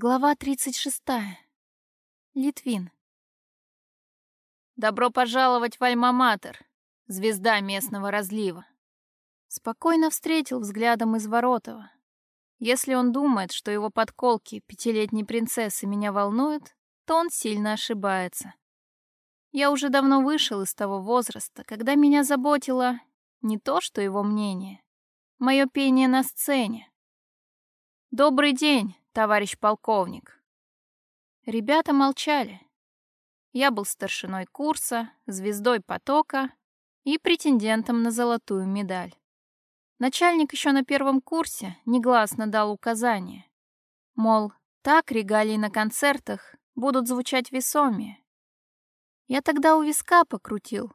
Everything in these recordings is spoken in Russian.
Глава 36. Литвин. Добро пожаловать в Альма-Матер, звезда местного разлива. Спокойно встретил взглядом из Воротова. Если он думает, что его подколки пятилетней принцессы меня волнуют, то он сильно ошибается. Я уже давно вышел из того возраста, когда меня заботило не то, что его мнение, мое пение на сцене. «Добрый день!» Товарищ полковник. Ребята молчали. Я был старшиной курса, звездой потока и претендентом на золотую медаль. Начальник еще на первом курсе негласно дал указание. Мол, так регалии на концертах будут звучать весомее. Я тогда у виска покрутил,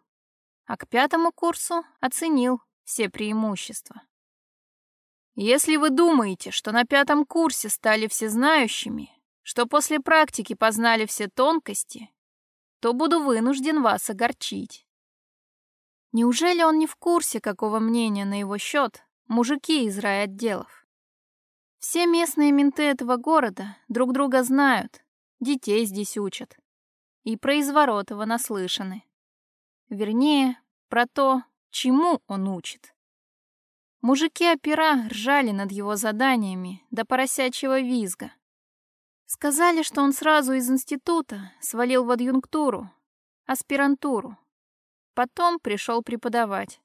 а к пятому курсу оценил все преимущества. Если вы думаете, что на пятом курсе стали всезнающими, что после практики познали все тонкости, то буду вынужден вас огорчить. Неужели он не в курсе, какого мнения на его счет мужики из райотделов? Все местные менты этого города друг друга знают, детей здесь учат. И про Изворотова наслышаны. Вернее, про то, чему он учит. Мужики-опера ржали над его заданиями до поросячьего визга. Сказали, что он сразу из института свалил в адъюнктуру, аспирантуру. Потом пришел преподавать.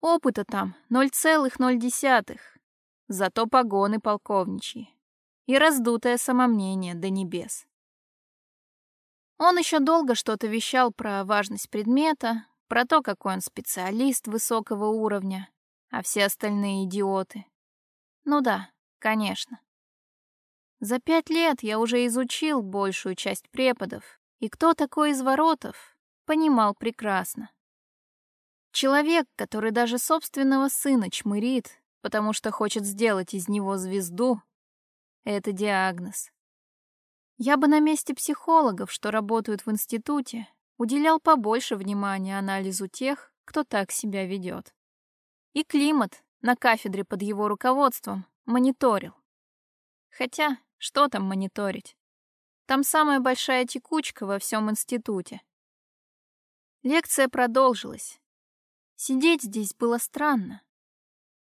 Опыта там 0,0, зато погоны полковничьи и раздутое самомнение до небес. Он еще долго что-то вещал про важность предмета, про то, какой он специалист высокого уровня, а все остальные идиоты. Ну да, конечно. За пять лет я уже изучил большую часть преподов, и кто такой из воротов, понимал прекрасно. Человек, который даже собственного сына чмырит, потому что хочет сделать из него звезду, это диагноз. Я бы на месте психологов, что работают в институте, уделял побольше внимания анализу тех, кто так себя ведет. И климат на кафедре под его руководством мониторил. Хотя, что там мониторить? Там самая большая текучка во всем институте. Лекция продолжилась. Сидеть здесь было странно.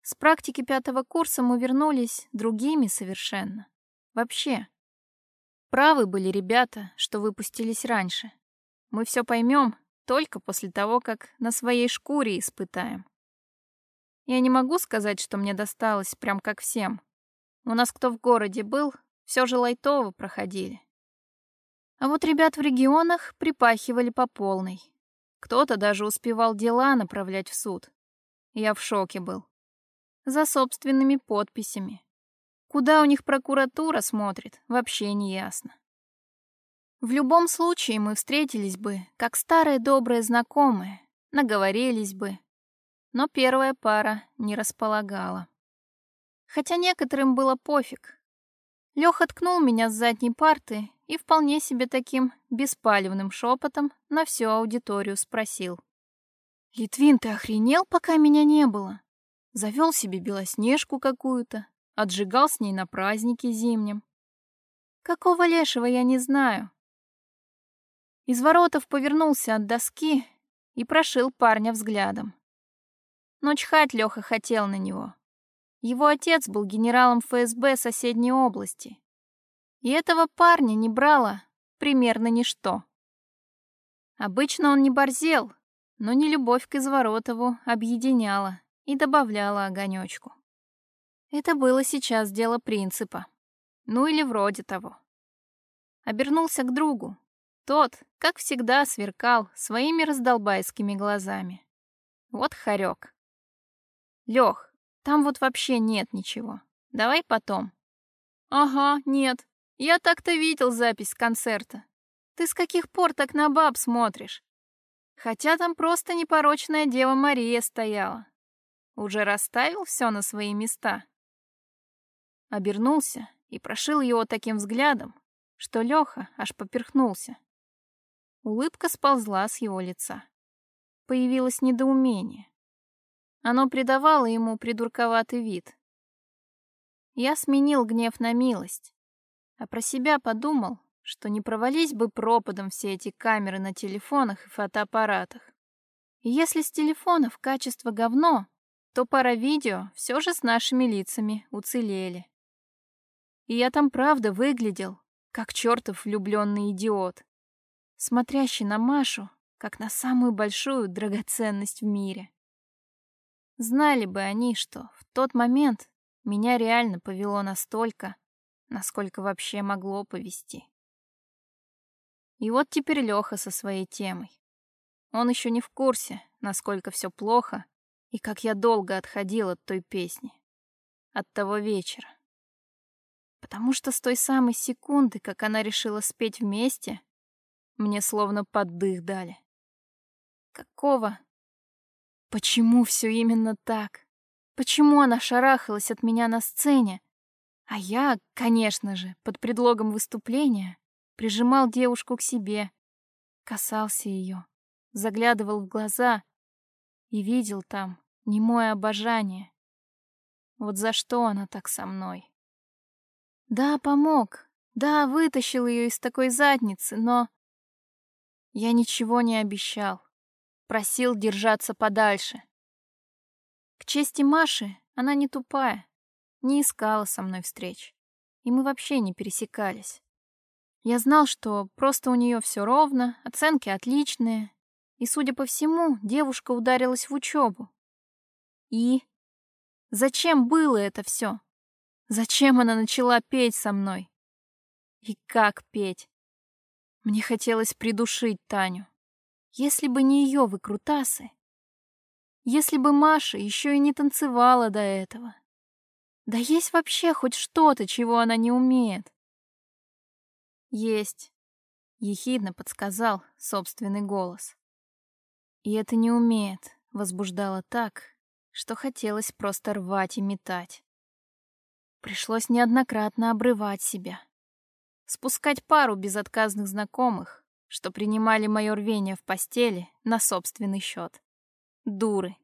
С практики пятого курса мы вернулись другими совершенно. Вообще. Правы были ребята, что выпустились раньше. Мы все поймем только после того, как на своей шкуре испытаем. Я не могу сказать, что мне досталось прям как всем. У нас кто в городе был, все же лайтово проходили. А вот ребят в регионах припахивали по полной. Кто-то даже успевал дела направлять в суд. Я в шоке был. За собственными подписями. Куда у них прокуратура смотрит, вообще не ясно. В любом случае мы встретились бы, как старые добрые знакомые, наговорились бы, но первая пара не располагала. Хотя некоторым было пофиг. Лёха ткнул меня с задней парты и вполне себе таким беспалевным шепотом на всю аудиторию спросил. «Литвин, ты охренел, пока меня не было? Завёл себе белоснежку какую-то, отжигал с ней на празднике зимнем. Какого лешего я не знаю». Из воротов повернулся от доски и прошил парня взглядом. Но чхать Лёха хотел на него. Его отец был генералом ФСБ соседней области. И этого парня не брало примерно ничто. Обычно он не борзел, но не любовь к Изворотову объединяла и добавляла огонёчку. Это было сейчас дело принципа. Ну или вроде того. Обернулся к другу. Тот, как всегда, сверкал своими раздолбайскими глазами. Вот хорек. Лех, там вот вообще нет ничего. Давай потом. Ага, нет. Я так-то видел запись концерта. Ты с каких пор так на баб смотришь? Хотя там просто непорочная Дева Мария стояла. Уже расставил все на свои места. Обернулся и прошил его таким взглядом, что Леха аж поперхнулся. Улыбка сползла с его лица. Появилось недоумение. Оно придавало ему придурковатый вид. Я сменил гнев на милость. а про себя подумал, что не провались бы пропадом все эти камеры на телефонах и фотоаппаратах. И если с телефонов качество говно, то пара видео все же с нашими лицами уцелели. И я там правда выглядел, как чертов влюбленный идиот, смотрящий на Машу, как на самую большую драгоценность в мире. Знали бы они, что в тот момент меня реально повело настолько, насколько вообще могло повести. И вот теперь Леха со своей темой. Он еще не в курсе, насколько все плохо и как я долго отходил от той песни, от того вечера. Потому что с той самой секунды, как она решила спеть вместе, мне словно поддых дали. Какого? Почему все именно так? Почему она шарахалась от меня на сцене, а я, конечно же, под предлогом выступления, прижимал девушку к себе, касался ее, заглядывал в глаза и видел там немое обожание. Вот за что она так со мной? Да, помог. Да, вытащил ее из такой задницы, но... Я ничего не обещал. Просил держаться подальше. К чести Маши, она не тупая, не искала со мной встреч. И мы вообще не пересекались. Я знал, что просто у нее все ровно, оценки отличные, и, судя по всему, девушка ударилась в учебу. И зачем было это все? Зачем она начала петь со мной? И как петь? Мне хотелось придушить Таню. Если бы не ее выкрутасы. Если бы Маша еще и не танцевала до этого. Да есть вообще хоть что-то, чего она не умеет. Есть, ехидно подсказал собственный голос. И это не умеет, возбуждало так, что хотелось просто рвать и метать. Пришлось неоднократно обрывать себя. Спускать пару безотказных знакомых, что принимали мое рвение в постели на собственный счет. Дуры.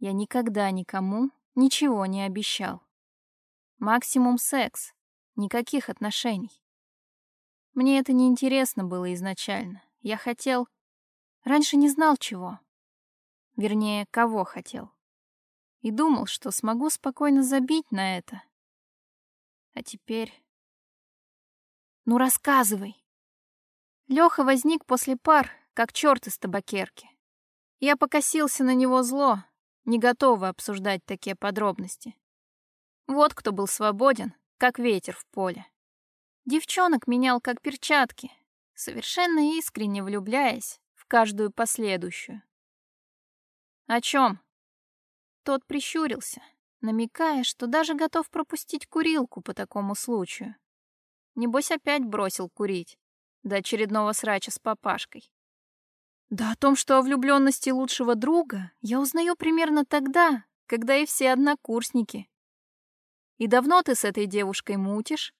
Я никогда никому ничего не обещал. Максимум секс, никаких отношений. Мне это не интересно было изначально. Я хотел... Раньше не знал чего. Вернее, кого хотел. И думал, что смогу спокойно забить на это. А теперь... Ну, рассказывай. Лёха возник после пар, как чёрт из табакерки. Я покосился на него зло, не готова обсуждать такие подробности. Вот кто был свободен, как ветер в поле. Девчонок менял как перчатки, совершенно искренне влюбляясь в каждую последующую. «О чем?» Тот прищурился, намекая, что даже готов пропустить курилку по такому случаю. Небось опять бросил курить до очередного срача с папашкой. Да о том, что о влюбленности лучшего друга, я узнаю примерно тогда, когда и все однокурсники. И давно ты с этой девушкой мутишь?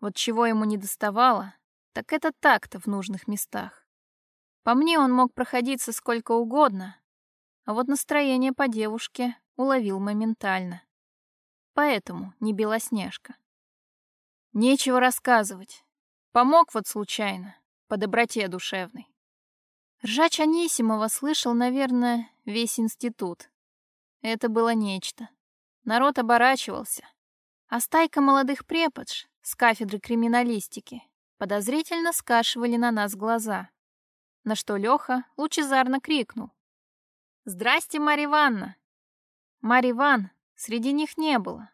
Вот чего ему не доставало, так это так-то в нужных местах. По мне он мог проходиться сколько угодно, а вот настроение по девушке уловил моментально. Поэтому не Белоснежка. Нечего рассказывать. Помог вот случайно, по доброте душевной. Ржач Анисимова слышал, наверное, весь институт. Это было нечто. Народ оборачивался. А стайка молодых преподж с кафедры криминалистики подозрительно скашивали на нас глаза на что Леха лучезарно крикнул. «Здрасте, Марья Ивановна!» Марья Иван среди них не было.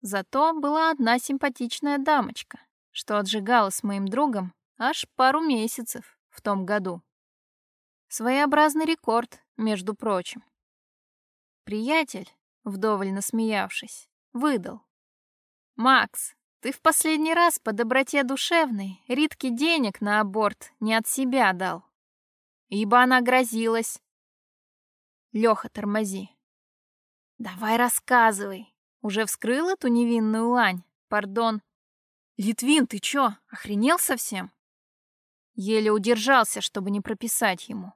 Зато была одна симпатичная дамочка, что отжигала с моим другом аж пару месяцев в том году. Своеобразный рекорд, между прочим. Приятель, вдоволь насмеявшись, выдал. «Макс, ты в последний раз по доброте душевной Ритке денег на аборт не от себя дал ибо она грозилась. Леха, тормози. Давай рассказывай. Уже вскрыл эту невинную лань? Пардон. Литвин, ты чё, охренел совсем? Еле удержался, чтобы не прописать ему.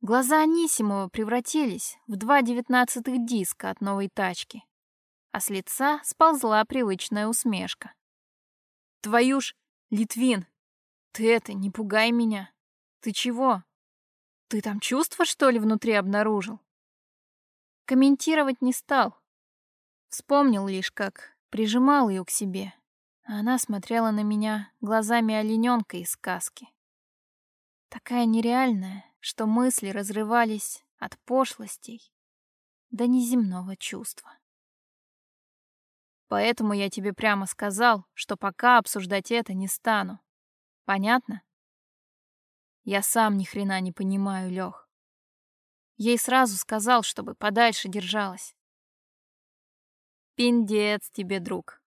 Глаза Анисимова превратились в два девятнадцатых диска от новой тачки. а с лица сползла привычная усмешка. «Твою ж, Литвин, ты это, не пугай меня. Ты чего? Ты там чувства, что ли, внутри обнаружил?» Комментировать не стал. Вспомнил лишь, как прижимал ее к себе, она смотрела на меня глазами олененка из сказки. Такая нереальная, что мысли разрывались от пошлостей до неземного чувства. Поэтому я тебе прямо сказал, что пока обсуждать это не стану. Понятно? Я сам ни хрена не понимаю, Лёх. Ей сразу сказал, чтобы подальше держалась. Пиндец тебе, друг.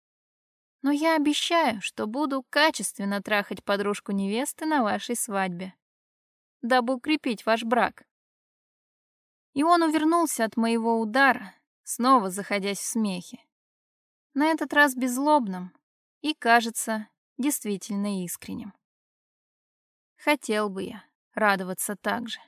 Но я обещаю, что буду качественно трахать подружку невесты на вашей свадьбе, дабы укрепить ваш брак. И он увернулся от моего удара, снова заходясь в смехе на этот раз беззлобным и, кажется, действительно искренним. Хотел бы я радоваться так же.